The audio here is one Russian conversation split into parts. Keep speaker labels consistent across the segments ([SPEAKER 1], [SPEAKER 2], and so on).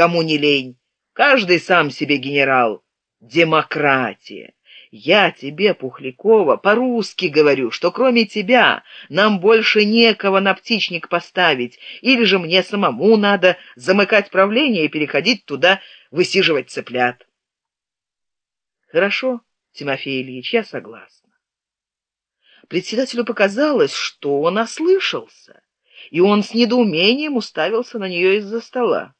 [SPEAKER 1] кому не лень. Каждый сам себе генерал. Демократия. Я тебе, Пухлякова, по-русски говорю, что кроме тебя нам больше некого на птичник поставить, или же мне самому надо замыкать правление и переходить туда, высиживать цыплят. Хорошо, Тимофей Ильич, я согласна. Председателю показалось, что он ослышался, и он с недоумением уставился на нее из-за стола.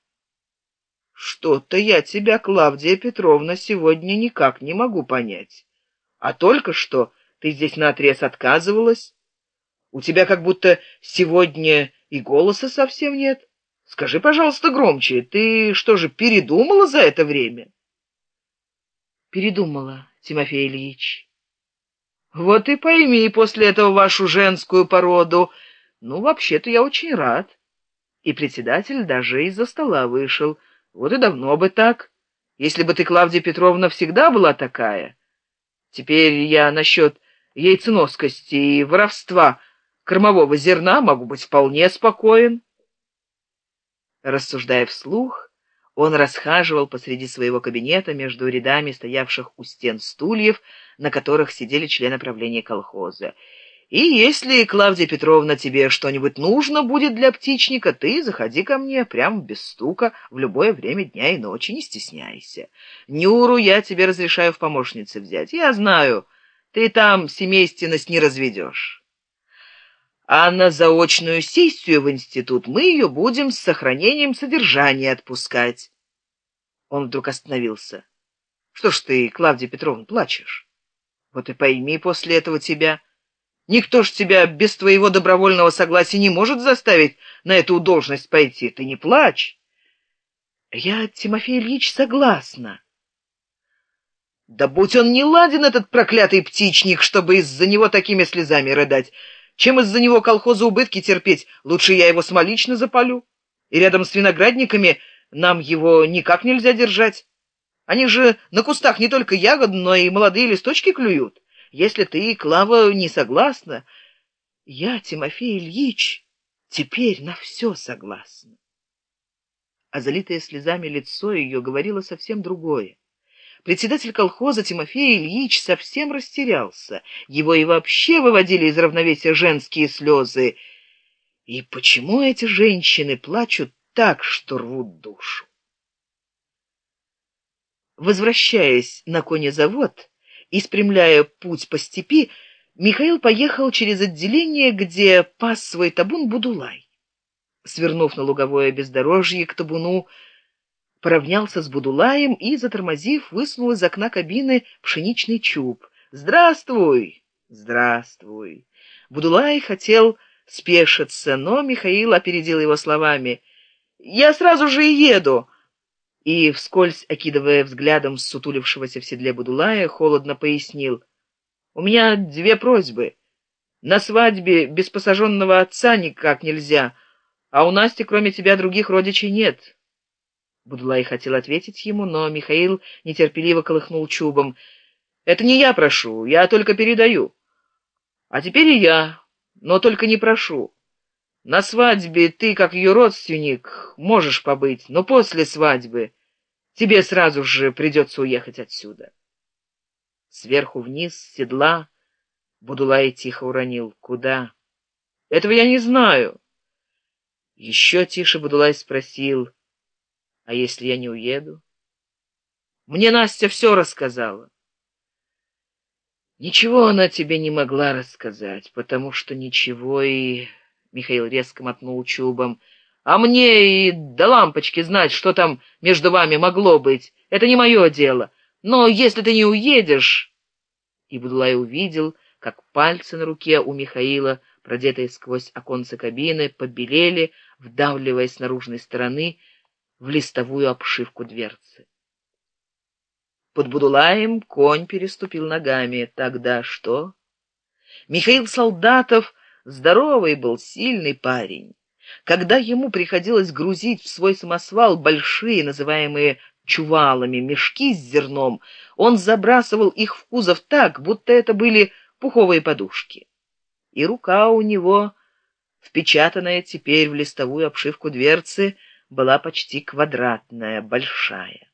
[SPEAKER 1] Что-то я тебя, Клавдия Петровна, сегодня никак не могу понять. А только что ты здесь наотрез отказывалась. У тебя как будто сегодня и голоса совсем нет. Скажи, пожалуйста, громче, ты что же, передумала за это время?
[SPEAKER 2] Передумала, Тимофей Ильич.
[SPEAKER 1] Вот и пойми после этого вашу женскую породу. Ну, вообще-то я очень рад. И председатель даже из-за стола вышел — вот и давно бы так, если бы ты, Клавдия Петровна, всегда была такая. Теперь я насчет яйценоскости и воровства кормового зерна могу быть вполне спокоен. Рассуждая вслух, он расхаживал посреди своего кабинета между рядами стоявших у стен стульев, на которых сидели члены правления колхоза, и если, Клавдия Петровна, тебе что-нибудь нужно будет для птичника, ты заходи ко мне прямо без стука в любое время дня и ночи, не стесняйся. Нюру я тебе разрешаю в помощнице взять. Я знаю, ты там семейственность не разведешь. А на заочную сессию в институт мы ее будем с сохранением содержания отпускать. Он вдруг остановился. Что ж ты, Клавдия Петровна, плачешь? Вот и пойми после этого тебя... Никто ж тебя без твоего добровольного согласия не может заставить на эту должность пойти. Ты не плачь.
[SPEAKER 2] Я, Тимофей Ильич, согласна.
[SPEAKER 1] Да будь он не ладен, этот проклятый птичник, чтобы из-за него такими слезами рыдать. Чем из-за него колхоза убытки терпеть, лучше я его самолично запалю. И рядом с виноградниками нам его никак нельзя держать. Они же на кустах не только ягод, но и молодые листочки клюют. Если ты, Клава, не согласна, я, Тимофей Ильич, теперь на все согласна. А залитое слезами лицо ее говорило совсем другое. Председатель колхоза Тимофей Ильич совсем растерялся. Его и вообще выводили из равновесия женские слезы. И почему эти женщины плачут так, что рвут душу? Возвращаясь на конезавод, и спрямляя путь по степи, Михаил поехал через отделение, где пас свой табун Будулай. Свернув на луговое бездорожье к табуну, поравнялся с Будулаем и, затормозив, высунул из окна кабины пшеничный чуб. «Здравствуй! Здравствуй!» Будулай хотел спешиться, но Михаил опередил его словами. «Я сразу же и еду!» И, вскользь окидывая взглядом сутулившегося в седле Будулая, холодно пояснил. «У меня две просьбы. На свадьбе без посаженного отца никак нельзя, а у Насти, кроме тебя, других родичей нет». Будулай хотел ответить ему, но Михаил нетерпеливо колыхнул чубом. «Это не я прошу, я только передаю. А теперь и я, но только не прошу. На свадьбе ты, как ее родственник, можешь побыть, но после свадьбы тебе сразу же придется уехать отсюда. Сверху вниз, седла, Будулай тихо уронил. Куда? Этого я не знаю. Еще тише Будулай спросил. А если я не уеду? Мне Настя все рассказала. Ничего она тебе не могла рассказать, потому что ничего и Михаил резко мотнул чубом. «А мне и до лампочки знать, что там между вами могло быть. Это не мое дело. Но если ты не уедешь...» И Будулай увидел, как пальцы на руке у Михаила, продетые сквозь оконцы кабины, побелели, вдавливаясь с наружной стороны в листовую обшивку дверцы. Под Будулаем конь переступил ногами. Тогда что? Михаил Солдатов Здоровый был, сильный парень. Когда ему приходилось грузить в свой самосвал большие, называемые чувалами, мешки с зерном, он забрасывал их в кузов так, будто это были пуховые подушки. И рука у него, впечатанная теперь в листовую обшивку дверцы, была почти квадратная, большая.